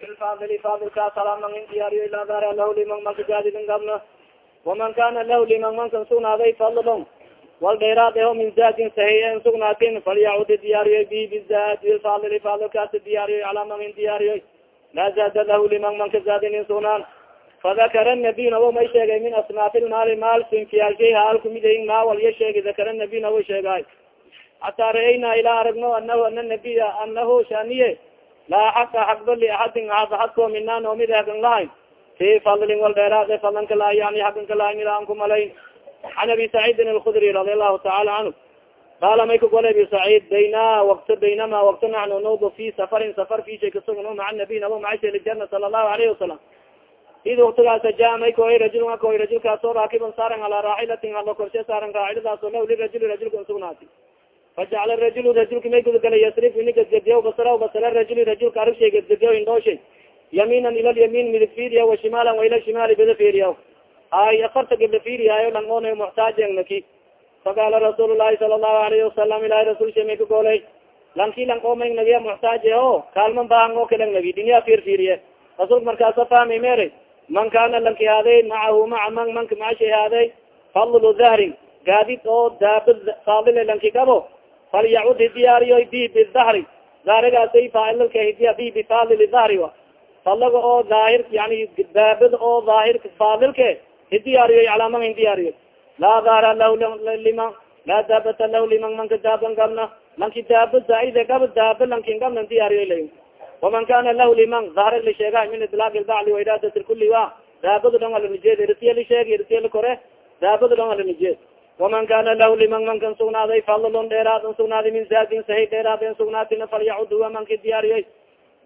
bilfadili fadilkaas alaman in diyaariyo ilaa daara lahu liman manka gaadidin gabna waman kana lahu liman mankan sugnaaday fadlon wal dheeraad eho min zaadin sahiy sugnaatin falyacudi diyaariyo bi bizaad bilfadili fadilkaasi diyaariyo alaman in diyaariyo laa zaada lahu liman manka zaadinin sugnaan fadakara nabiy may sheegay min asnaafi lmaali maal sinfiyaalshay haal kumidayin maa walya sheegay dakara nabiy nawo sheegay. Hataa ra'ayna ilaa aragno anahu ana nabiya anahu shaniye laa xaqa xaqba liaxadin aad axadko mina noomid hagan lahayn fi fadlin wal dheeraade fadlanka la yani haganka lahayn ila an ku malayn an abi saciidin alkhudri radi allahu taala canhu qaala may ka gole abi saciid bayna wakta baynama wakta naxnu nudu fi safarin safar fishay kasugno maca nabiy nabo macasha ljana sala allahu alayhi wasalam id waktigaasa ja may koy rajul koy rajulkaasoo raakiban saaran alaa raaxilatin halo korshe saaran raaxiladaasoo law lirajuli rajulka sugnaati fajacala rajul rajulka may gudagalay yasrif ini gadgadiya basara basara rajuli rajulka arabshay gadgadiya indhooshay yamiinan ila lyamiin midig fiiriya wa shimaalan wa ila shimaali bida fiiriya ay afarta gabda fiiriyaayo langoona muxtaajenaki faqaala rasuul lahi sala allahu alayhi wasalam ilahi rasul sha may ka goolay lanki lankoomay nagiya muxtaaje o kaalman baahan oo kalang nagi dinya fiir fiiriye rasulka markaasa fahmi mere man kana lanki haaday macahu maca man manka macashay haaday fadlu dahrin gaadid oo daabad faadile lanki gabo falyacud hidiyaariyo bi bidahri dahrigaasay faailka hidiya bi bifadili dahri a falaga oo daahir yani daabad oo daahirka faadilke hidiyaariyo calaaman hidiyaariyo laa dahra lah liman laa daabata lah liman manka daaban gabna lanki daaba zaaide gaba daaba lankin gabna hidiyaariyo la waman kana lah liman dahri la sheega min idlaaq ilbacli wairadat lkuli wa daabada dhong alanijeed irtiya la sheeg irtiya la kore daabada dhong alanijeed waman kana lah liman mankan sugnaaday fadlon dheeraadn sugnaaday min zaadin sahi dheeraadn sugnaatina falyacud huwa manka diyaariyay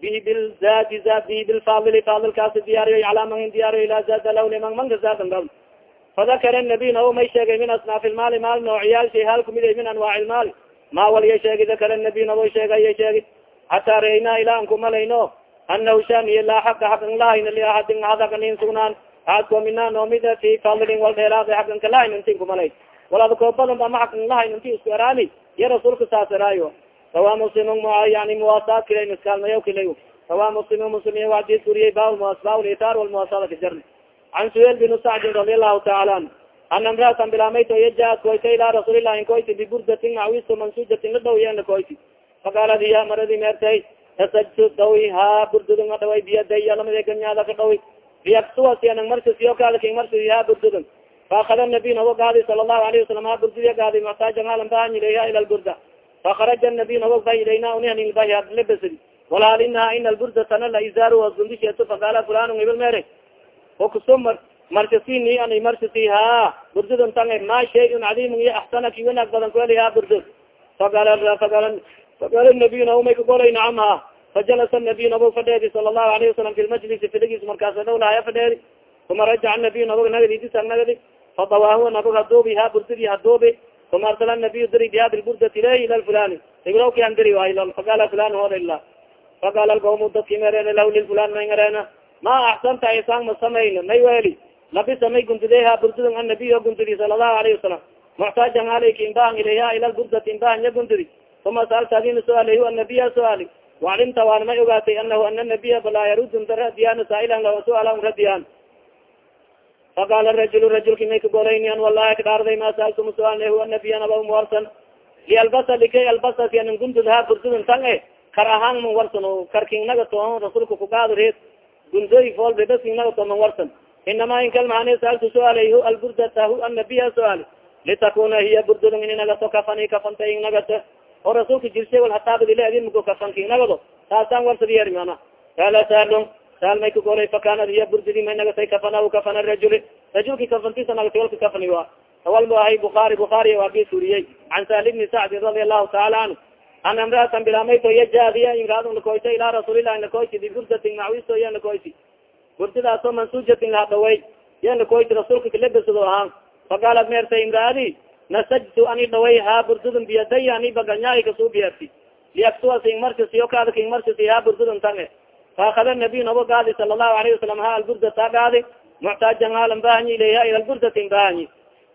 bihi bilzaadi zaad bihi bilfadili fadilkaasi diyaariyoy calaa man diyaariyo ilaa zaada lah liman manka zaadan gab fadakara nabiy nao may sheegay min asnaafi lmaali maal noociyaal shay hal kumid min anwaac lmaali ma waliya sheegi dakara nabiy nabo sheegaya sheegi hataa ra'aynaa ilaa an kumalayno anahu shaniya laa xaqa xaqan lahayna liaxadin hadanin sugnaan aadko mina noomida fi fadlin wal dheeraada xaqan kalahayn intin kumalay walaada koobadan ba ma xaqan lahayn inti isku eraani iyo rasuulka saas eraayo rawa muslim yani muwasaad kila miskaalmayaw kila rawa muslim muslim wadis uriyay ba ba litaar walmuwasaada kajarn can suhel bin sacdin radi allahu taala an ana imraatan bilamayto iya jaat koyta ilaa rasuulilah in koyti biburdatin awisto mansujatin la dhaw yena koyti faqaalad hiya maradi meertay tasajtu dhawi ha burdudun a dhaway biyadaya lamade ganyaada ka dhawi liyaksuwasianang marsisiyo kaada king marsisi ha burdudun faakada nabiy nabo gaadi sala allahu alayhi wasalam ha burdudiya gaadi maxtaajan halan baahan ilayha ila lburda fakaraja nabiy nabo ba ilayna unihanilbahi hadlebesidi walhal inaha ina alburdatana la izaaru wasgundisheeto faqaala fulan ibal mere okuso mar marsisini ani marsisi ha burdudun tanga ma shayun cadiimun iyo axsanaki wanaag badan kueli ha burdud faqaala faqaala faqaala nabiy nabo may kagolay nacam ha fajalasa nabiy nabo fadheedi sala allahu alayhi wasalam fi lmajlisi filigis markaasa dhowlahaya fadheedi uma rajaca nabiy nabog nagadi disag nagadi fadawaahu nabog haduubi ha burdidi haduubi uma arsala nabiy diri biha bilburdati ilayh ila lfulani iglawki an diri waay faqala fulan hooda ila faqala lqawmu dadki mereen lahu lilfulan may ngareena ma axsanta isaan ma samayna may weli labisa may gundideha burdidun annabiy o gundidi sala allahu alayhi wasalam muxtaajan alayki imbahan ilayha ila lburdati imbahan ya gundidi uma saalta adina suaalahi annabiya suaali wacalimta waan may ogaatay anahu ana nabiya balaa yarudun radiyaan saailan lao suaala radiyaan faqala rajul rajulki may kagolaynian wallahi kadhaarday ma saaltuma suaalna huwa nabiyan aba warsan lialbasa likay albasa sianin gundud ha burdudun tan e kar ahaan man warsan o karkingnaga toon rasulka kugaado reed gundoy fool bebasingnaga to man warsan inama inkalmahane saaltu suaalay hu alburdata hu annabiya suaal litakuna hiya burdudun ini nagato kafani kafanta ing nagato oo rasuulka jirsay wal hataabadile adin mugo kafanking nagado taasaan warsadiyer mana kala saalon saal may kagolay fakanad hiya burdidi may nagatay kafanahu kafana rajuli rajulki kafantisa nagatay walka kafani wa awalba ahay bukaari bukaari waagi suriyey can saal ibni sacdi radi allahu taala canhu an imraatan bilamayto yajaadiya imraadun lakoyta ilaa rasuulilah lakoyti biburdatin macwisto yan lakoyti burdidaaso mansujatin lahadhaway yan lakoyti rasuulka kalebesado ahaan. Faqaalat meerta imraadi nasajtu ani dhaway ha burdudun biyadaya ani baganyahi kasuu biyarti. Liaksuasing marsisiyo kaada king marsisi ha burdudun tange faakada nabiy nabo gaadi sala allahu alayhi wasalam ha alburdata gaadi muxtaajan halan bahanyi ilayha ila lburdatin bahanyi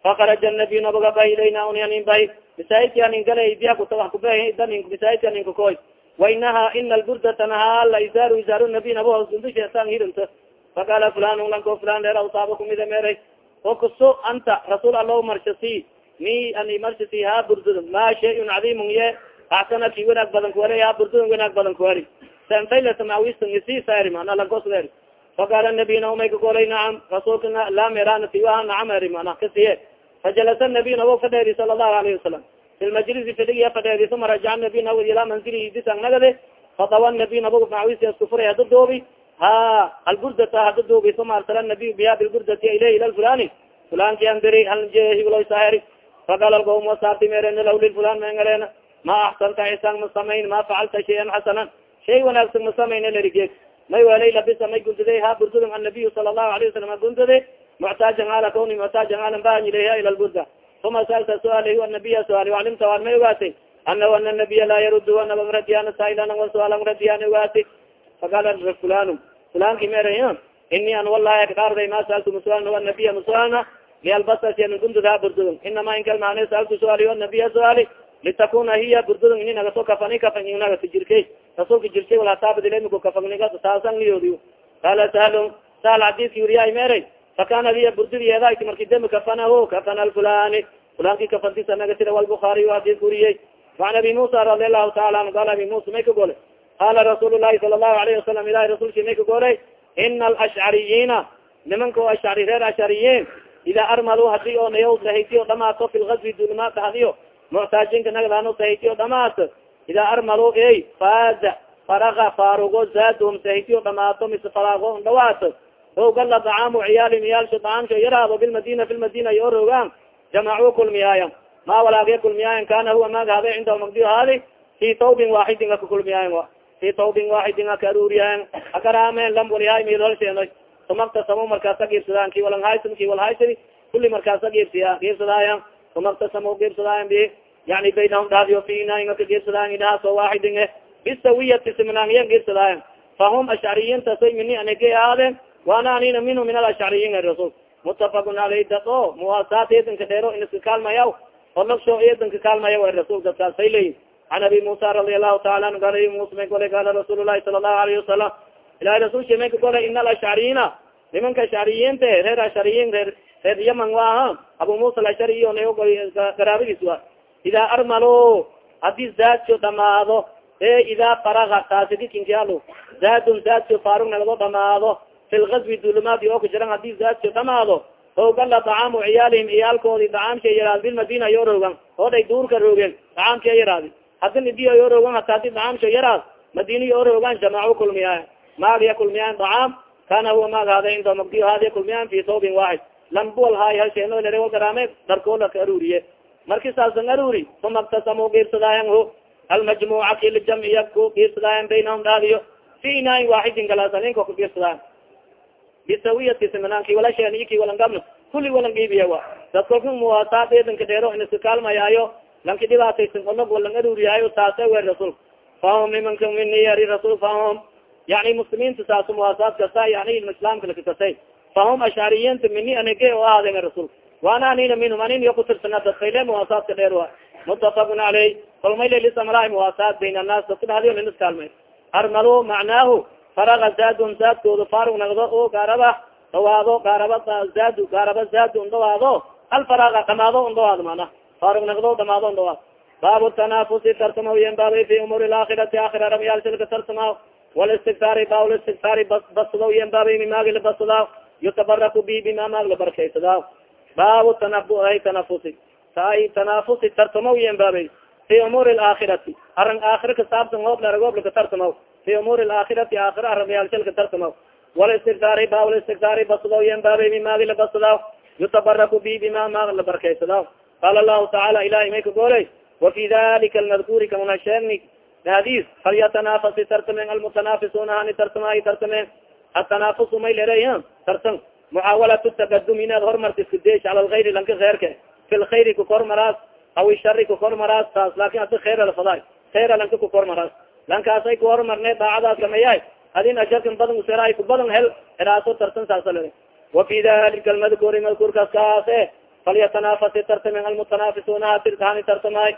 fakaraja nabiy naboga bahi ilayna unianin bahi masaajidki anin galay biya kuta wa kubahi danin masaajidki anin kakoy wainaha ina alburdata nahala isaaru isaaru nabi nabo hosundusheesan hirinta faqala fulan lanko fulan reer awsaaba kumida meeray o kaso anta rasuul allahu marshasi mi ani marshasi ha burdud ma shayun cadiimun ye axsana ki wanaag badan kuwari ha burdudun wanaag badan kuwari sanfaylasamawistangisi mana lankosder faqala nabiyna umay kakolay nacam rasuulka laa merana siwaha nacam eri mana kasiye fajalasa nabiy nabo fadheeri sala allahu alayhi wasalam fi lmajlisi fidhigiya fadheeri uma rajaca nabiy nabo ilaa manzilihi disang nagade. Fadawa nabiy nabo macawisi isku furay hada doobi ha alburdata hada doobi uma arsala nabiy biha bilburdati ilayhi ila fulani fulanki andiri haljehiloysaheri faqala lqawm wasaarti merena law lilfulan mengarena ma axsanta isan ma samayn ma facalta shayan xasanan shay wanaagsan ma samayna larigeeg may welay labisa may gundaday ha burdudun annabiy sala allahu alayh wasalam gundade muctaajan ala kawni muctaajan alan baahan ilayha ila lburda uma saalta suaalahi anabiya suaali alimta waan may ogaatay anahu ana nabiya laa yarud anaba radiyana saailana wa suaalan radiyana ogaati faqala fulanu fulanki mer ini an wallahi akdaarday ma saaltu masualna anabiya masualna lialbasasian gundud ha burdudun inama inkalmaane saaltu suaali anabiya suaali litakuna hiya burdudun ini nagaso kafani kafan inagasi jirkey rasulka jirkey walataabadilemiku kafagniga taasan niyoodi qala sahlun sahal xadiiski wuriyaay meeray fakana liya burdidiyeedayti marki dembi kafanaho kafana lfulani fulanki kafantisa nagasira walbukaariy hadis wuriyey waan abi musa radi allahu taala anu qala abi musa may ka gole qala rasuul lahi sala allahu alayhi wasalam ilahi rasulki may ka goley ina alashcariyiina nimanka ashcari reer ashcariyiin ida armaluu haddii oo nayaw sahaytiyo dhamaato fi lgazwi dulmaata hadiyo muctaajinka nagdano sahaytiyo dhamaat. Ida armaluu ey faaza faraga faarugo zaadum sahaytiyo dhamaato mise faraago dhawaato ogala dacaamu ciyaalin iyaalsho dacaamsho yaraado bilmadina fi lmadina yo rogaan jamacuu kulmiyaayan ma walaagya kulmiyaayan kana huwa maagahade cindahu magdiyo haadi? Fi taubin waaxidin aka kulmiyaayan fi taubin waaxidin aka aruuriyaayan. Akaraameen lambolihay milholsheenoy sumaktasamo markaasa giibsadaayan ki walanhaysan ki walhaysani kuli markaasa giibsiya giibsadaayan sumaktasamo giibsadaayan bi yani baynahum dhaadiyo finainga ka giibsadaayan idhaaso waaxidin e bisawiyati simnaangiyan giibsadaayan fahum ashcariyintasoy mini anige ahaadeen waana anina minhu min alashcariyin rasul. Mutafakun aley dad o muwaasaat eedanka dheero inaska kaalmayaw oo lagsho eedanka kaalmaya rasul dadkaasay leeyin an abi musa radi allahu taala anu gal musa may gole gaala rasuul lahi sala allahu alayhi wasalam ilahi rasulsha may ka gole ina alashcariyina nimanka ashcariyiinte reer ashcariyin reer reer yaman waaha abu musa alashari iyo wa idaa armalo haddii zaadso dhamaado e idaa faraga taasidikinkialo zaadun zaadso faarug nagado dhamaado fi lgazwi dulumaadi oo ka jiran haddii zaadso dhamaado ogala dacaamu ciyaalihim ciyaalkoodi dacaamka yaraad bilmadina yo rogan oo day duurka roogeen dacaamka yaraadi hadin idiyo yo rogan hata hadi dacaamsho yaraad madina yo rogan jamacu kulmiyaa maagya kulmiyaan dacaam kana huwa maag hada indo magdiyo hadiya kulmiyaan fi saubin waaxid lambual haay halsheeno lere wal garaame darkoola ka aruuriye. Marki saasan aruuri uma ktasamo giirsadaayan ho almajmuca kili jamciya ku giirsadaayan baynahum dhaadiyo fi inaain waaxidin galaasalinko ka giirsadaayan. Bisawiyati simananki wala sheeni iki walan gabno kuli walan giibiya wa dad kolka muwaasaad eedanka dheero inaska kaalmayaayo. Lanki dhibaataysan onog walan aruuriyaayo saase wer rasul fahum nimanka mini yari rasul fahum yani muslimiinta saas muwaasaad kasa yani islaamka lakakasay fahum ashcariyinta mini anige o ahaaden rasul waana anina minhum anin yo kutirsana dadkayle muwaasaadka dheer wa mutafakun caleyh kolmaylelisamaraa muwaasaad bayn annaas dadka dhahdiyo linas kaalmay armalo macnaahu faraga zaadun zaadkooda faarug nagdo o gaaraba dhawaado gaaraba zaad gaaraba zaadu dhawaado alfaraga dhamaado n dhawaado mana faarug nagdo dhamaado n dhawaado baabu tanaafusi tartamaw yen baabay fi umuur laakhirati aakhira ramyaalsilka tartamaw walistigtaari bawl istigtaari basadaw yen baabay mimaagi labasadaw yutabaraku bi bima maag labarkaysadaw baabu tanabuhay tanafusi tay tanaafusi tartamaw yen baabay fi umuur laakhirati arang aakhira kasaabsan hoob laragooblaka tartamaw fi umuur laakhirati aakhira arabyaalshalka tartamaw walistigtaari bawl istigtaari basadaw yen baabay mimaagi labasadaw yutabaraku bi bima maag labarkaysadaw qaala lahu tacaala ilahi may ka gooley wafi dalika almadkuri kamuna sheegni hadis falyatanafasi tartamen almutanaafisuna hani tartamaayi tartamen atanaafusu may leray sarsan mucaawalat takadum inaad hormarti iskudays ala lgayri lanka heerke fi lkayri kukormaraas aw shari kukormaraas taas laakin asi khayr alfadaay khayra lanka kukormaraas lankaas ay kuhormarne daacadaas sameeya adin asharkan badan usera ay kubadan hel eraaso tartan saasa leray wafi dalika almadkuri madkuurkaas kaas e falyatanaafasi tartamen almutanaafisuuna hatirtahani tartamaay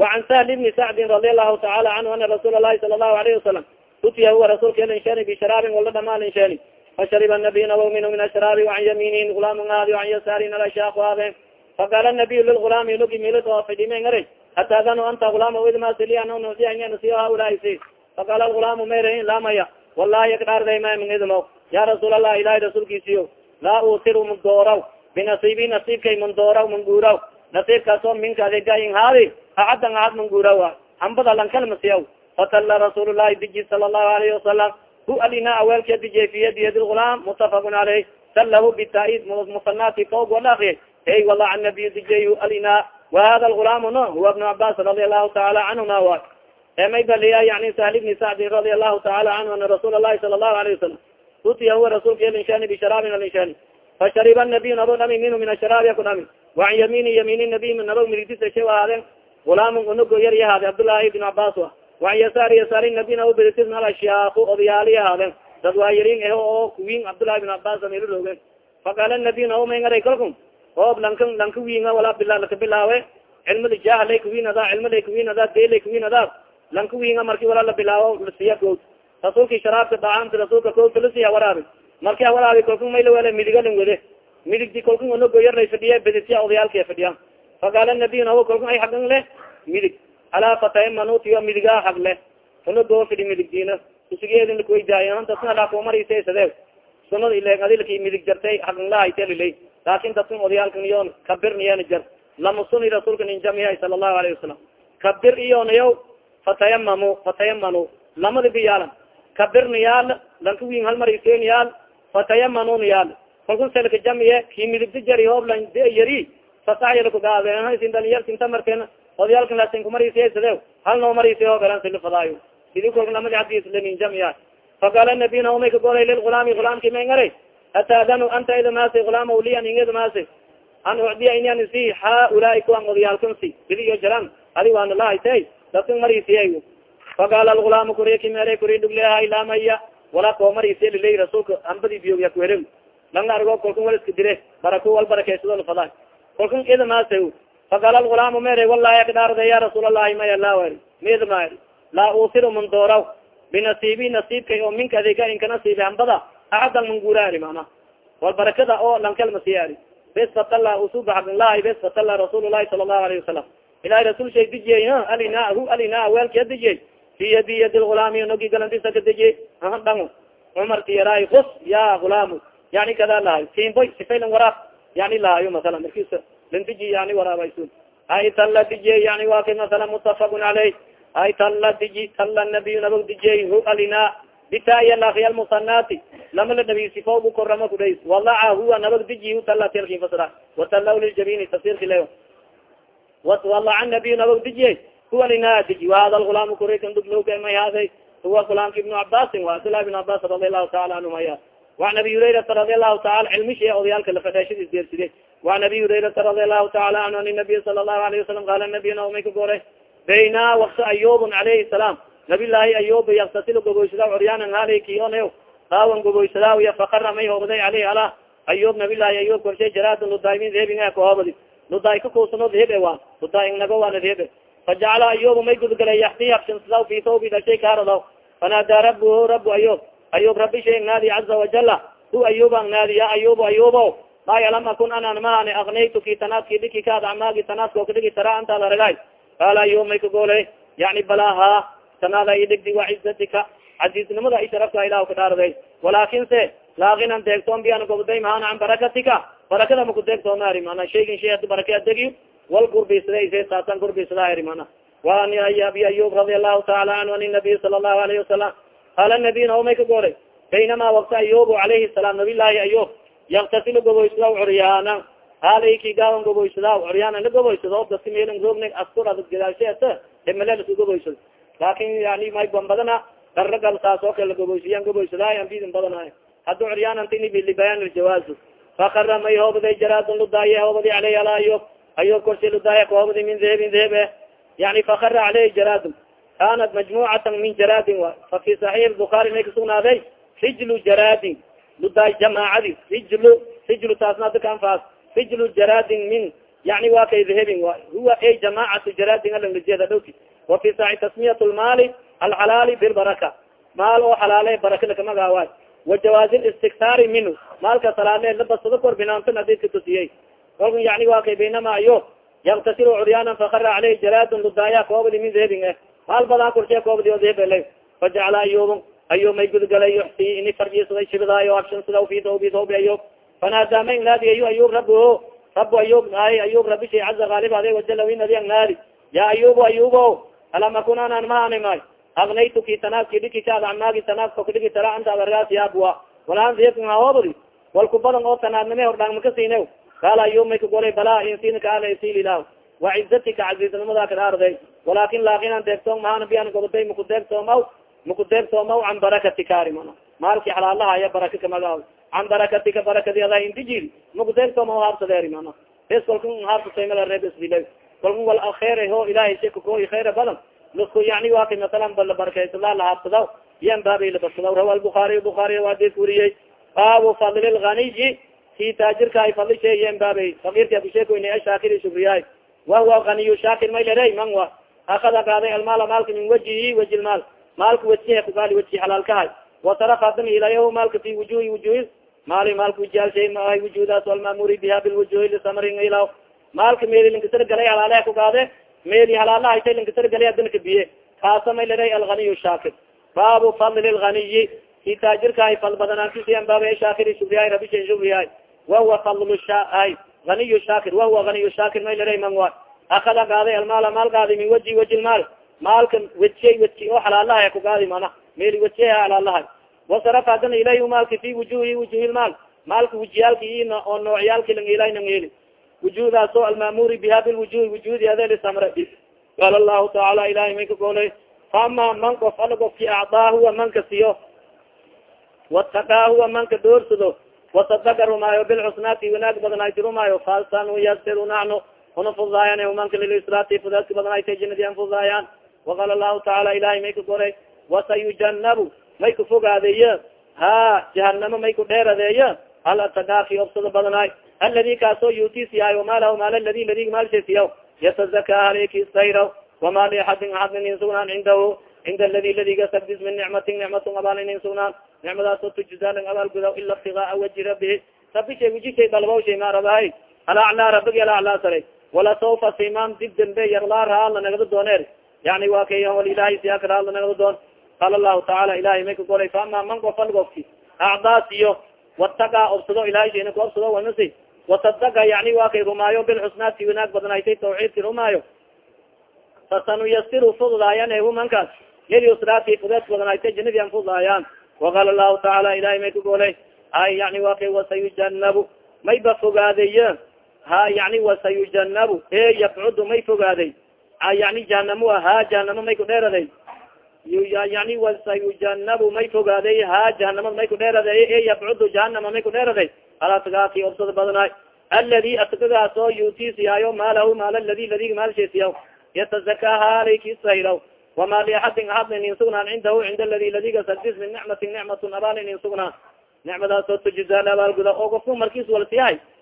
wacan sahli bni sacdin radi allahu taala canhu ana rasuul lahi sala allahu alayhi wasalam utiya huwa rasuulka elinsheeni bisharaabin wala dhamaalinsheen fashariba nabiy nawomino min ashraabi an yamiinin gulaamu aadi an yasaarin alashaak aade faqaala nabiy lilgulaami logi milad oo fidhimengar hata danu anta gulaama idmasiliansiyo haulaasi faqaala algulaamu mayr laamaya wallahi akdaardaymamin idmo ya rasuul allah ilahay rasuulkiisiyo laa uutiru mundooraw binasiibi nasiibkay mundooraw manguuraw nasiibkaasoo minka adeegayin haadi acaddan ahad manguurawa hambada lankalmasiyaw fatalla rasuul llahi diji sala allahu alayhi wasalam hu alina awelka dijey fi yadi yadi lgulaam mutafaqun caleyh sallahu bitaid musanati fog wala akriya ey wala an nabiy dijey hu alina wahada lgulaam no huwa ibnu cabas radi allahu taala canhuma wa emay baliya yani sahl bni sacdin radi allahu taala canhu ana rasuul lahi sala allahu alayh wasalam utiya huwa rasuulka linshani bisharaabin alinshani fashariba nabiy nabo dhami minhu min asharaabi aku dhami waan yamini yamini nabiy nabo midigdisashe ahaadeen gulaamun unugo yar yahaade cabdullaahi ibn cabas wa waan yasaari yasaari nabiy nabo biritis al ashyaau odayaali ahaadeen dad waa yarin eho oo kuwiin cabdullahi ibn cabas milo roogen faqaala nabiy nabo may ngaray kalkum oob lanka lanka wiinga walaa bila laka bilaawe cilmada jahlay kuwiinada cilmaday kuwiinada delay kuwiinada lanka wiinga marki walaa la bilaawo lasiya kood rasuulki sharaabka dacaamta rasuulka koodka lasiya waraabi marki waraabi kalku mayla wele midigalan wede midigdi kalku onogo yarlay fadhiya bedisya odayaalka fadhiya faqaala nabiy nawo kalku ay hagan leh midig alaa fataymanutiyo midigaa hag leh. Onogo fidhi midigdiina. Usigeedin lakuweydaayanta lakumarisasade sunada ile adilki midig jartay hagan lahaytelilay laakin dadkan odayaalka niyon kabir niyana jar. Lama suni rasuulka ninjamiya sala allahu alayhi wasalam kabir iyonayaw fatayamamu fatayamanu lamada biyaala kabir niyaal lanka win halmarisen yaal fatayamanu niyaal. Kalku selka jamiye ki midigda jari hooblan de yari fasaxyalkugaadsin dalinyar sinta marken odayaalkan lasin kumarisesade hal noo marise oo galan silifadaayo sidi kolka lamadi jamiya. Faqaala nabiy naomay kagolay lilgulaami gulaamki may ngaray ataadanu anta idamaase gulaam lian ing idamaase an ucdiya inan si haulaai kuwan odayaalkan si. Bidi iyo jaran adi waana lahaytay dasin marisiya faqaala lgulaam kuriki mere kuri dhugleha ilamaya wala koo marise lilay rasuulka hambadi biyoya kuhere lang argo kolkan wal iska dire barako wal barakeysado lafada kolkan idamaase faqaala lgulaamu mere wallahi akdhaarde ya rasuul allahi maya la wer midma laa usiru man dooraw binasiibi nasiibkay oo minka adega inka nasiibi hambada axadan manguraari mana wal barakada oo lankalmasiyaari bes fatala usuba xaqinlahi bes fatala rasuul sala allahu alayhi wasalam ilahi rasuul shay dijiyey alina hu alina weelkia dijiyey fi yadi yadi lgulaami nogi galandisa ka dijiyey dhango cumarka yaraay kus ya gulaamu yani kada lahay timboy sifaylan waraab yani lahayo masala markis landiji yani waraabaysun. Ay talla dijiyey yani waa kay masala mutafaqun caleyh ay talla diji talla nabiy nabag dijiyey hu alina. Bitaya lakiya lmusanati lama la nabiy sifo bu korama kudhays walaca huwa nabag diji hu talla telkin fasra. Watalla liljabini tafsirki leo walaca nabiy nabag dijiyey huwa lina diji. Wahada lgulaam kurikan duglowga may haday huwa gulaamka ibnu cabasin wa abdillah ibn cabas radi allahu taala canhumaya وan abi hurairata radi alahu taala cilmishi odayaalka lafadheeshadiis deerside وan abi hurayrata radi alahu taala anhu an nabiy sala lahu alayه wasalam qala nabiyna umay ka gore bayna wakti ayubn alayhi salaam nabi laahi ayub yaktasil gogoysada curyaanan haleykion daawan gogoysada ya fakara may hoobaday aleyh ala ayub nabi laahi ayub korshay jaraadn ludaymin heebinga kahoobadi ludaay kakusano hib wa ludaay nago waana hib fajacala ayub may gudgalay yaxti habshinsa fi tawbi dhashay kaaradaw fanaada rabhu rabu ayub ayub rabi shay naadi caza wajala hu ayuban naadi ya ayub ayubo may alam akun anan mahani aknaytuki tanaadki dhiki kaad amaagi tanaasko kadhigi tara antaad aragay qaala ayub may kagoolay yani balaha tanaada idhigdi wacizatika casiisnimada i sharafta ilah kadhaarday walaakin se laakinan deegtoon bian gobday mahana can barakatika. Barakada maku deegtoonaari mana shaygin shay hadi barake adegi wal gurbisaday taasan gurbisadahari mana waani abi ayub radi allahu taala canhu an nabiy sala allahu alayhi wasalam qaala nabiy naomay ka gooray baynama wakta ayub alayhi salaam nabi laahi ayub yaktasilu goboysadaw curyaana. Halayki gaawan goboysadaw curyaana la goboysado daski meelin roogna askur adag gadaasheeta himale lasu goboysado laakin yani may ban badana darragal saas oo kale lagoboysiyaan goboysadaay ambidin badanaay hadda curyaanantini libayaan ljawaazu fakara may hoobaday jaraadun ludaaye hoobadi aleyh ala ayub ayub korsi ludaaye kahoobadi min dahebin dahebe yani fakara aleyhi jaraadun. Kanat majmucatan min jaraadin wa. Fa fi saxiix bukaari may kasugnaaday rijlu jaraadin ludaay jamaacadi rijlu rijlu taasna adka anfaas rijlu jaraadin min yani wa kay dahabin waay huwa ay jamaacatu jaradin alangajeeda dhowti. Wa fi saaci tasmiyat lmaali alxalaali bilbaraka maal oo xalaale baraka lakamagaha waay. Wa jawaazi listiktaari minhu maalka salaale labasado kor binaantan adidka tusiyey. Kalku yani wa kay baynama ayo yaktasil curyaanan fakara caleyhi jaraadun ludaaya koobadi min dahabin eh. Maal badan korshe ayub may gudgalay yuxsi ini farjisaday shibidaayo abshansida fi thawbi thawbi ayub fanaadama naadi ayu ayub rabo rabo ayub ay ayub rabi shay caza gaalib ade wajala nadi ang naadi ya ayubo ayubo alam akun anan maani may agnaytuki tanaadki dhiki kaad amaagi tanaadko kadhiki tara anta adargaas yaabua walaan diyakan hahoobadi walku badan oo tanaadnime hordhaan makasiine qaala ayub may kagolay balaa insin kaala isililah wacizatika caziiznimada kada arday walakin laakinan deegtoom maana bian goboday maku deegtoomaw maku deegtoomaw can barakatika ari mana maalki xalaalahaaya baraka kamaga can barakatika barakadi ada indijiri maku deegtooma haabsadeeri mana bes kalku haabsataymaa reebsdila kalku wal kheer ho ilahay si kakooyi khayra badan. Lasku yani waa kay masalan bala barakaysadla lahaabsadaw yan baabay labasadaw rawa albukaariy bukaariy waa dis weriyey baabu fadli lganiyi si taajirka ay fadli sheeyen baabay fakirka abusheekoyna shaakiri shukriyaay wahuwa ganiyu shaakir may lere man wa. Akada almaala maalka min wajihi waji lmaal maalka wajihe kugaali waji xalaalkahay wasarafa dan ilayahu maalka fi wujuhi wujuhi maali maalka wujiyaalshay maahay wujuhdaas almaamuri biha bilwujuhi lisamarin ilaw maalka meeli linkasar galay halaaleha kugaade meeli halaalaha shay linkasar galay adinka biye kaasa may lere alganiyu shaakir baabu fadli lganiyi si taajirkahay fal badanaantisiyan baaba shaakiri shukriyahay rabisha shukriyahay wahuwa fadlu shaay aniy shaakir wahuwa aniy shaakir may lera man wa akada gaaday almaala maal gaadi min waji waji maal maalka wejiyay weji oo xalaalaha kugaadi mana meli wejiyaha xalaalaha wasarafa adana ilayh maalka fi wujuhi wujuhi maal. Maalka wujiyaalki oo noocyaalki langilay nangeli wujuhdaas oo almaamuri biha bilwujuhi wujuhdi adeli samre. Qaala lahu tacaala ilahay may ka goolay faama man qof ala gofki acdaa huwa manka siyo watakaa huwa manka doorsado wasadaka rumaayo bilxusnaati wanaag badnayti rumaayo fasanuyasiru nacnu una fudaayan manka lilisraati fudaadka badnaayta jinadi an fudaayaan waqala lahu tacaala ilahay may ka goray wasayujanabu may ku fogaadeeye ha jahanamo may ku dheeradeeye hal atagaaki obsada badnaay aladi kaasoo yuutisiyahay wamalahu maal ladi ladi maalshesiya yatazaka halekisayra wama liaxadin axadin in sugnaan cindahu cinda aladi ladiga sabdis min nicmatin nicmatun abaalin in sugnaan nicmadaasoo tujizaalan abaalguda ila ibtigaaa waji rabihi rabi shay wujishay dalbaw shay maarabahay alaclaa rabigi alaclaa saray wala saufa simaan dib dambe yarlaa raaa la nagado dooneer yani waa kay wal ilahay nagado doon. Qaala lahu tacaala ilahay may ka golay faama man gofal gofki acdaas iyo watagaa obsado ilahay shayna ku obsado wanasi wasadaga yani waa kay rumaayo bilxusnaati wanaag badnaysay tawxiidki rumaayo. Fasanuyasiru fududaayan hu mankaas. Lilyusraati fudeedka badnaysay janadi an fududaayaan waqala lahu tacaala ilahay may ka golay ay yani waa kay wasayujanabu may ba fogaadeye ha yani wasayujanabu e yabcudu may fogaaday yani jahanamo ha jahanamo may ku dheeraday yani wasayujanabu may fogaaday ha jahanama may ku dheeraday e yabcudu jahanama may ku dheeraday alatgaaki obsada badnaay aladi atgagaas oo yutisiyaayo maalahu maal ladi ladiga maalsheesiya yatazaka haalay kisahiraw wama liaxadin axadin in sugnaan cindahu cinda ladi ladiga sadis min nicmatin nicmatun abaalin in sugnaan nicmadaasoo tujizaan abaalguda oo gofku markiis wal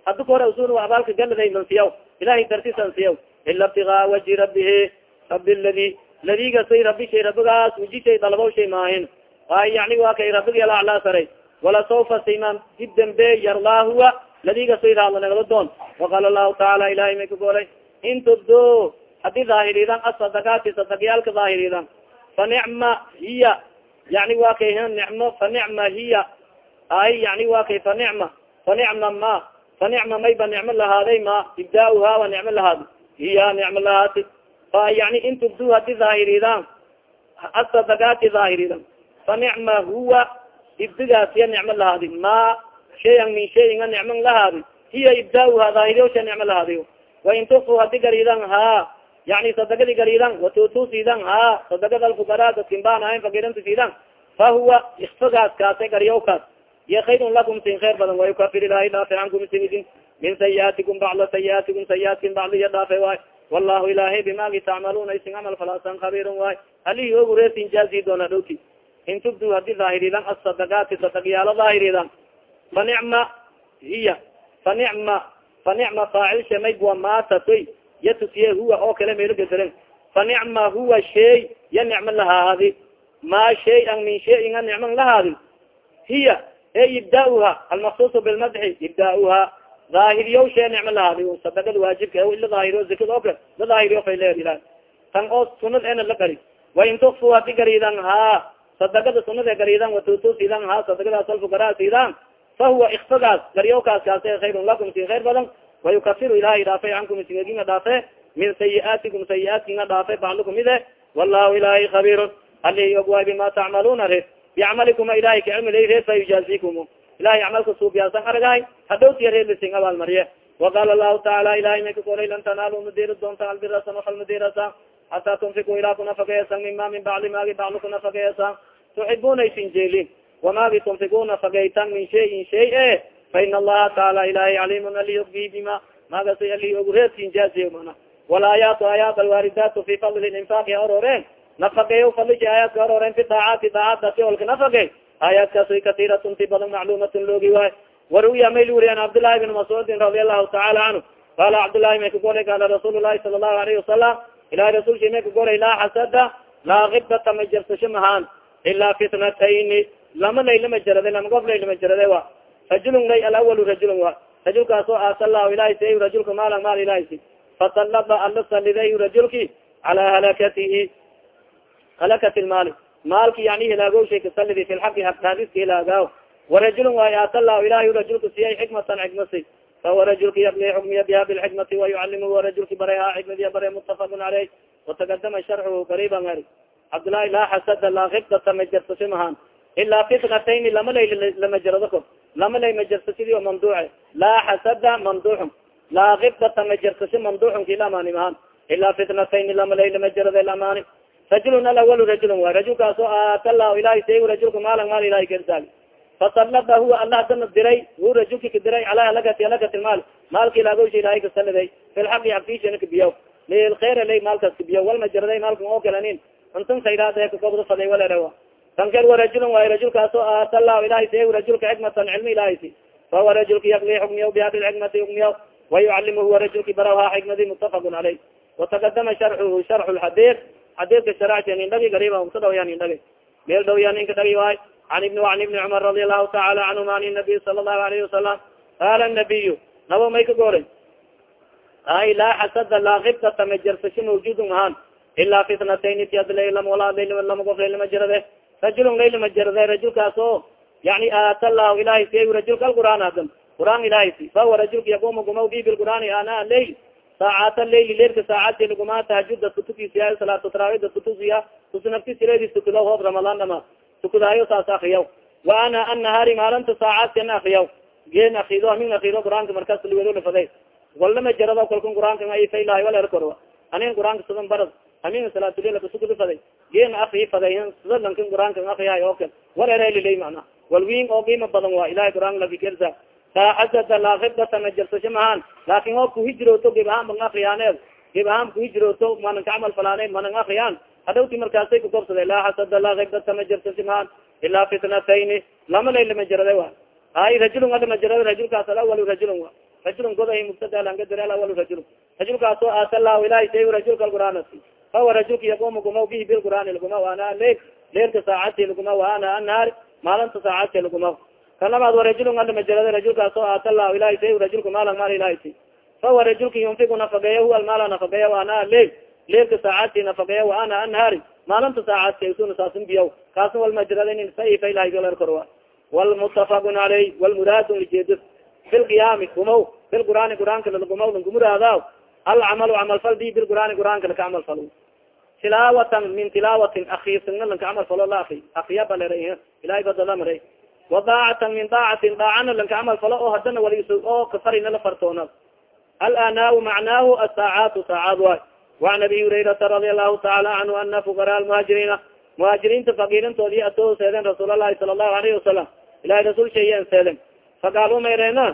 ka hore usun abaalka galaday man siyaw ilahay dartisan siyaw. Ila ibtigaa waji rabihi rabi ladi ladiga say rabi shay rabigaas uji shay dalbaw shay maahin. Ay yani waa kay rabigi alaclaa saray wala saufa saymaan dib dambe yarlaa huwa ladiga say raadla nagala doon. Waqala lahu tacaala ilahay may ka golay in tubdo haddii daahiridan asadagaati sadagyaalka daahiridan fa nicma hiya. Yani waa kay nicmo fa nicma hiya. Ay yani waa kay fa nicma fa nicma ma fa nicma mayba nicmo lahaaday ma? Ibdaauha wa nicmo lahaadi hiya nicmo lahaati fa yani in tubdu haddii daahiridan asadagaati daahiridan fa nicma huwa ibdigaas hiya nicmo lahaadi ma shayan min shayin a nicmo lahaadi hiya ibdaauha daahiriyo sha nicmo lahaadiyo. Wain tukfu haddii garidan ha. Yani sadagadi garidan watutusidan ha. Sadagada alfukara dadkin baan ahayn fakiranta sidan fa huwa ikfagaas kaase garyawkaas iyo khayrun lakum sin khayr badan wayukafir ilahi dhaafe cankum sinidin min sayiaatikum bacda sayiaatikum sayiaatkin bacdiya dhaafe waay wallahu ilahi bimagi tacmaluna isin camal falaasan khabirun waay alihi ogureesin jaazi doona dhowti in tubdu haddii daahiridan asadagaati sadagyaalo daahiridan fa nicma hiya fa nicma fa nicma faacilsha maybwa matatoy ya tusiye huwa oo kale melo gederan fa nicma huwa shay ya nicmo lahaadi ma shay-an min shayin a nicman lahaadi hiya e ibdauha almaksusu bilmadxi ibdauha daahiriyo shee nicmo lahaadi sadagada waajibka ila daahiriyo zikad oo kale la daahiriyo fayleedilah tan oo sunad ena la gari wain tukfu hadi gariidan ha sadagada sunada gariidan watutusidan ha sadagadaas alfugaraasidan fahuwa ikfagaas garyowkaas kaase khayrun lakum sin khayr badan wayukafiru ilahay dhaafay cankum isingagina dhaafe min sayiaatikum sayiaatkina dhaafe baclukum ide wallahu ilahay khabirun ali ogwaay bima tacmaluna re bicamalikuma ilahay kacilmilay reer fa yujaazikum ilahay camalka suubiyaasan aragahay hadhowtiya reerlising abaalmarye waqala lahu taala ilahay may kakolay lan tanaalu madiri doonta albirasa nafal madirasa hataa tunfiku ilaa kunafagayesan mima min bacdi maagi baclu kunafagayesan tuxibuna isinjeelin wamagi tunfikuna fagaytan min shayin shay e fain allaha taala ilahay calimun aliyogi bima magasa ali ogreedkinjaaziy mana walaayaatu aayaat alwaaridaatu fi fadli linfaaqi ororeen nafagayo fadliji aayaadka ororeen fi daacaati daacadasi olka nafagay aayaadkaasay katiiratun ti badan macluumatun loogi waay waruya may luri an cabdillaahi bn mascuudin radi allahu taala canhu qala cabdillahi may kagolay qaala rasuul lahi sala allahu alayhi wasalam ilahi rasulki may kagolay laa xasada laa kibata ma jarsasho mahaan ilaa fitnatayni lama laylama jarade lama gof laylama jarade wa. Rajulun lay alawalu rajulun wa. Rajulkaas oo aasala ilahi si rajulka maalan maal ilahi si fasalada ala saliday rajulki cala halakatihi halakat lmaali maalki yani hilaagowshay kasalidi fi lxaqi haqdaadiska hilaagaaw warajulun waay aasala ilahi rajulka siyay xikmatan xikmasi fahuwa rajulka yabli xukmiya biha bilxikmati wayucalimuhu rajulki bareha xikmadiya bare mutafaqun caleyh watakadama sharxuhu qariiban ari cabdillaahi laa xasada laa kibdata majarsasi mahaan ilaa fitnatayni lama lay lama jarado ko lama lay majarsasidi o mamduuce laa xasada mamduuxun laa kibdata majarsasi mamduuxun kila amaani mahaan ilaa fitnatayni lama lay lama jarado lamaani rajulun alawalu rajulun waay rajulkaas oo aatala ilahi sa rajulka maalan maal ilahi kersaag fasalada huwa allah dana diray hu rajulki ka diray calaa halakati halakati maal maalki ilaagowsha ilahay kasaliday filxaqi xaqtiishana kabiyaw lilkhayr lay maalkaas kabiyaw walma jaraday maalkan oo kalanin untan sayraade kakobda faday walerewa tanker wa rajulun waay rajulkaas oo aatala ilahi sa rajulka xikmatan cilmi ilahi si fahuwa rajulka yakli xukmiyaw biha bilxikmati xukmiyaw wayucalimu huwa rajulki barawha xikmadi mutafaqun caleyh watakadama sharxuhu sharxu lxadiid xadidka sharacti nin dhagi gariba kusa dhawya nin dhagi meel dhawya ninka dhagi waay an ibni an ibni cumar radi allahu taala canhuma an nabiy sala allahu alayhi wasalam qaala nabiyu nabo may ka goray ay laa xasada laa kibtata majarsasho mawjudun ahaan ilaa fitnatayni tiadlaylam walaa lama gof laylama jarade rajulun laylama jarade rajulkaas oo aata lahu ilahay siy rajulka alqur'aan adam qur'aan ilahay si fahuwa rajulka yaqumu gumaw bi bilqur'aani ana leyl saacata leyli leilka saacati laguma tahajud dadka tukisiya salaatu tarawih dadka tusiya tusi nafti sireedis tukida hoob ramadaan dhama tukudaayo saas akriyaw wa ana annahaari maalinta saacaadkan akriyaw geen akrido amin akrido qur'aanka markaas liwado lafaday walnama jarado kalkun qur'aanka ayfaylahay waler kor anin qur'aanka sidan barad amin salaatulila kasukuda faday geen akri faday sida lankin qur'aanka akriyahay oo kal walerelilay mana walwiin oo qiima badan waa ilahay qur'aan lafikersa saaxadada laa kibdata majarsasho mahaan laakin oo kuhijirooto geb ahaan bang akriyaaneed geb ahaan kuhijirooto manan kacamal falaane manan akriyaan hadhowti markaasay kukobsada laa xasada laa kibdata majarsasho mahaan ilaa fitnatayni lama lay lamajarade wa ay rajulun adamajarade rajulkaas alawalu rajulun wa rajulun goda mubtadalangadire alawalu rajulun rajulkaas oo aatalah ilahi say rajulka alqur'aanasi fahuwa rajulka yaqumu gumaw bihi bilqur'aani laguma ana leil leilka saacati laguma wa ana annaar maalinta saacadka laguma kalabaad warajulun adamajarade rajulkaas oo aatalah ilahi say rajulka maalan maal ilahi si fahuwa rajulka yunfigu nafaqeeya huwa almaala nafaqeeya wa ana leil leilka saacadki nafaqeeya wa ana anhaari maalinta saacadka isuna saasin biyaw. Kaasin walmajarade faifa ilahi galer korwa. Walmutafaqun caleyh walmuraadu ujeedo fi lqiyaami gumaw fi lqur'aani qur'aanka gumaw langumuraadaw alcamalu camal fal bi bilqur'aani qur'aanka laka camal falo tilaawatan min tilaawatin akiirsigna lanka camal falo la aki akiya balera ilahay badala maray wa daacatan min daacatin daacana lanka camal falo oo hadana wali oo kafarina la fartoona alanaau macnaahu asaacaatu saacaad waay وan abi hurayrata radi alahu taala canhu ana fuqara muhaajiriina muhaajiriinta fakiirintoodi atoo seeden rasuul alahi sala allahu alayhi wasalam ilahay rasul sheeyen seeden faqaalu mayreena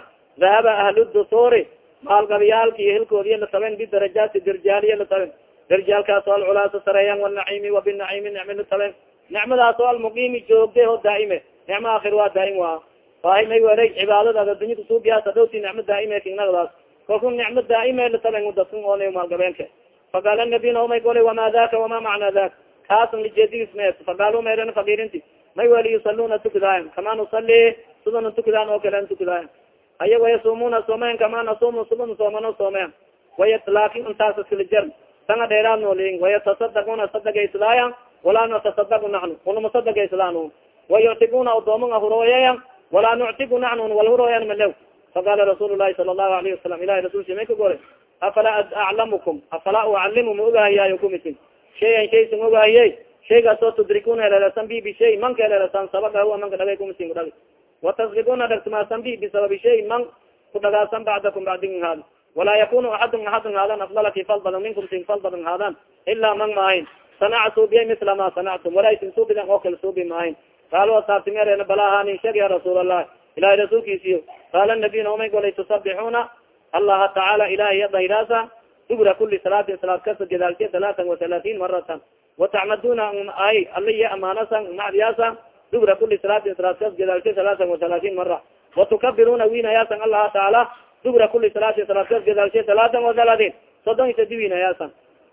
dahaba ahlu dusuuri maalgabiyaalka iyo hilkoodiya la taben bidarajaati dirjaaliya la taben dirjaalkaasoo alculaasa sareeyan wanaciimi wa binaciimi nicmi la taben nicmadaasoo almuqiimi joogde oo daaime nicmo akhir waa daaim waa fahi may welay cibaadadaas addunya kusuubiyaas adhowti nicmo daaime kinagdaas kalku nicmo daaima lataben dadkan oona maalgabeenka faqaala nabiy naomay golay wama daka wama macna dak kaasan lijeedigiis me faqaalu mayren fakirinti may wali yusaluna tukidaayan kama nusali sidana tukidaan oo kale tukidaayan aya wayasumuna soomeyan kama nasumu sidana soomano soomeyan waya laakin intaas iskala jar tanga dheeraad noolin wayatasadakuna sadagaysadaaya walaa natasadaku naxnu. Unama sadagaysadaanu wayuctiguna odooman hurooyayan walaa nuctigu naxnu wal hurooyan malew faqala rasuul lahi sala allahu alayhi wasalam ilahi rasulsi may ka gore afala aclamukum afala ucalimu ma ogahayaayo kumisin shayan shaysan ogahiye shaygaasoo tudrikuna helelasan bi bishay manka helelasan sabaga huwa manka dhagay kumisin kudhagi watasbiguna dhagtumaasan bi bisababi shay man kudhagaasan bacdakum bacdigin haada walaa yakunu axadun axadun haadan afdala ki fal badan minkum sin fal badan haadan ilaa man maahin sanaca suubiya mila ma sanactum walaa isin suubidan oo kale suubi maahin qaalo asaabtimereen balaahanin sheeg ya rasuul allah ilahay rasuulkiisiyo qaala nabiy naomay golay tusabixuuna allaha tacaala ilahiy dahiraasa dubra kuli salaatin salaad kasa gadaalsiya talaatan wa talaatin maratan watacmaduna ay aliya amaanasan macdiyaasa dubra kuli salaatin salaad kas gadaalsiya talaatan wa talaatin mara watukabiruna winayaasan allaha tacaala dubra kuli salaatin salaad kas gadaalsiya talaatan wa talaatin sodon isadi winayaasan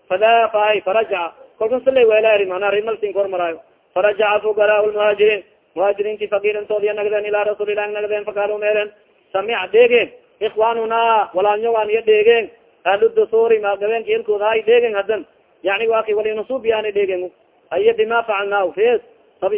fada fahay farajaca kolkan sala weelaari mana rimalsin kormaraayo farajaca fugaraa lmuhaajiriin muhaajiriinti fakiirintoodiya nagdeen ilaa rasuulilahi nagdeen fakaalu meelen samic dheegeen ikwanuna walaalnyogaan iyo dheegeen ahludusuri maalgabeenka ilkooda hay dheegen hadan yani waki walinasubiyaana dheegen aye bima facalnaa fes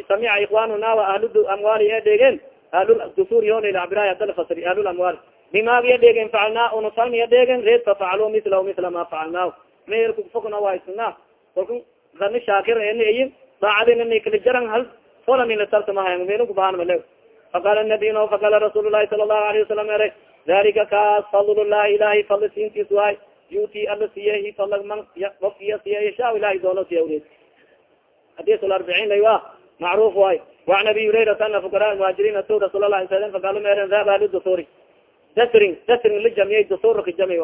samica ikwanuna wa ahlud amwaali e dheegen ahludusur yonilabira hadalfasri ahlulamwaal bimagiya dheegen facalnaa unufalniya dheegen reed fafacalo misla misla ma facalnaa meelkufokna waisna kalku dani shaakir eni ayi daacadinani kala jaran hal folaninatartamaha meelkubahanmale faqala nabiy no faqala rasuul lahi sala allahu alayه wasalam ere dalika kaas fadlullahi ilahay fadli siintiis waay yuti ala siyahi fadlag man of iya siya yashaa ilahay doono siya wreed hadis arbiciin lay wa macruf waay waan abi hurayrata ana fukara muhaajiriin atu rasuul lah sala faqalu meren dahab ahlu dusuri dasring dasring la jamiyay dusurka jami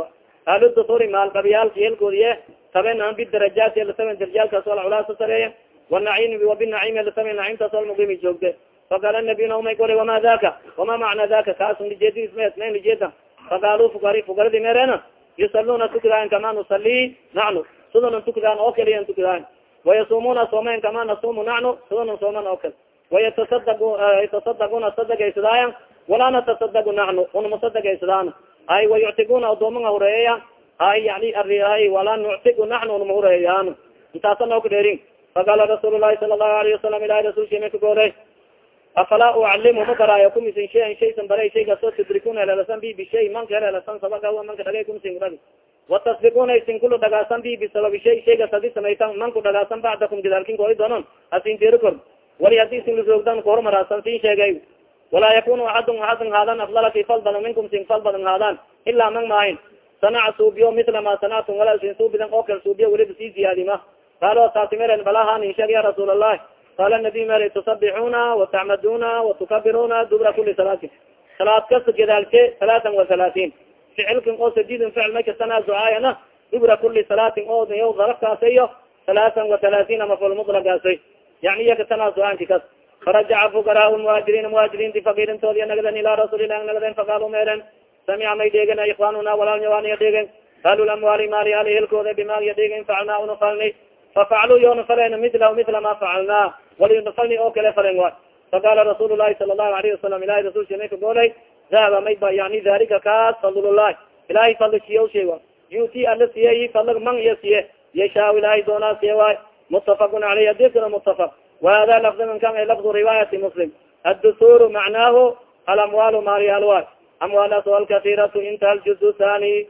ahlu dusuri maalqabiyaalka yelkoodiye taben an bidarajaati lataben darjaalkaas wal culaasa sareeya wanaciim wabinaciim lataben naciimtaas wal muqimi joogte faqala nabiy naumay gole wama daka wama macna daka kaas lijeedismen lijeeda faqaalu fukari fukaradi merena yusaluna tukidaayan kama nusali nacnu sidana tukidaan oo kaliya tukidaayan wayasumuna soomen kama nasumu nacnu sidana sooman oo kale wayatasadaguna sadagaysadaaya walaa natasadagu nacnu unama sadagaysadaana ay wayuctiguna odoomaa hureeya ay yani walaa nuctigu naxnu unama hureeyaan intaasa noo ka dheerin faqala rasuul lahi sala allahu alayhi wasalam ilahi rasulkima ka gooley afalaa ucalimu ma baraayo kumisin shayan shaysan baray shaygaasoo tudrikuna helelasan bi bishay manka helelasan sabaga huwa manka dhagay kumisin dhagi watasbikuna isin kulu dhagaasan bi bisababi shay shaygaas hadi samaytan manku dhagaasan bacdakum gidaalkin kooi doonon asin diri kor wali haddii sin lasoogdan kahormaraasan sin sheegay walaa yakunu axadun axadun haadan afdala ki fal badan minkum sin fal badan haadaan ilaa man maahin sanaca suubiyo mila ma sanactum walaa sin suubidan oo kale suubiyo weliba sii ziyaadima qaalo taasimeeren balahanin sheeg ya rasuul allahi qala nabiy meri tusabixuna watacmaduna watukabiruna dubra kuli salaati salaad kasta gadaalke talaatan wa halaatin ficilkan oo sadidin ficil may kastana ducaayana dubra kuli salaatin oo yo darafkaasayo talaatan wa halaatin ama fulmutlagaasay yani iya katana ducaanki kas farajaca fukaraa muhaajiriin muhaajiriinti fakiirintoodi nagaden ilaa rasuulilah nagaden faqaalu meeren samica may dheegen ikwanuna walaalnyawaaniya dheegen ahllamwaali maali ali hilkooda bimaagya dheegen facalnaa una falni fafaclu yoona falen mila mila ma facalna walinafalni oo kale falen wa faqala rasuul lahi sala allahu alayhi wasalam ilahi rasulsi may ka goolay dahaba may ba yani dalika kaas fadlullahi ilahay fadli siya sheega yuti ala siye fadlag man iya siye yashaa ilahay doonaa siye waay mutafaqun aleyh adikana mutafaq wahada lafdigan kan ay lafdu riwaayati muslim addusuru macnaahu alamwaalu maali alwaal amwaalaas alkairatu intaha ljuz thani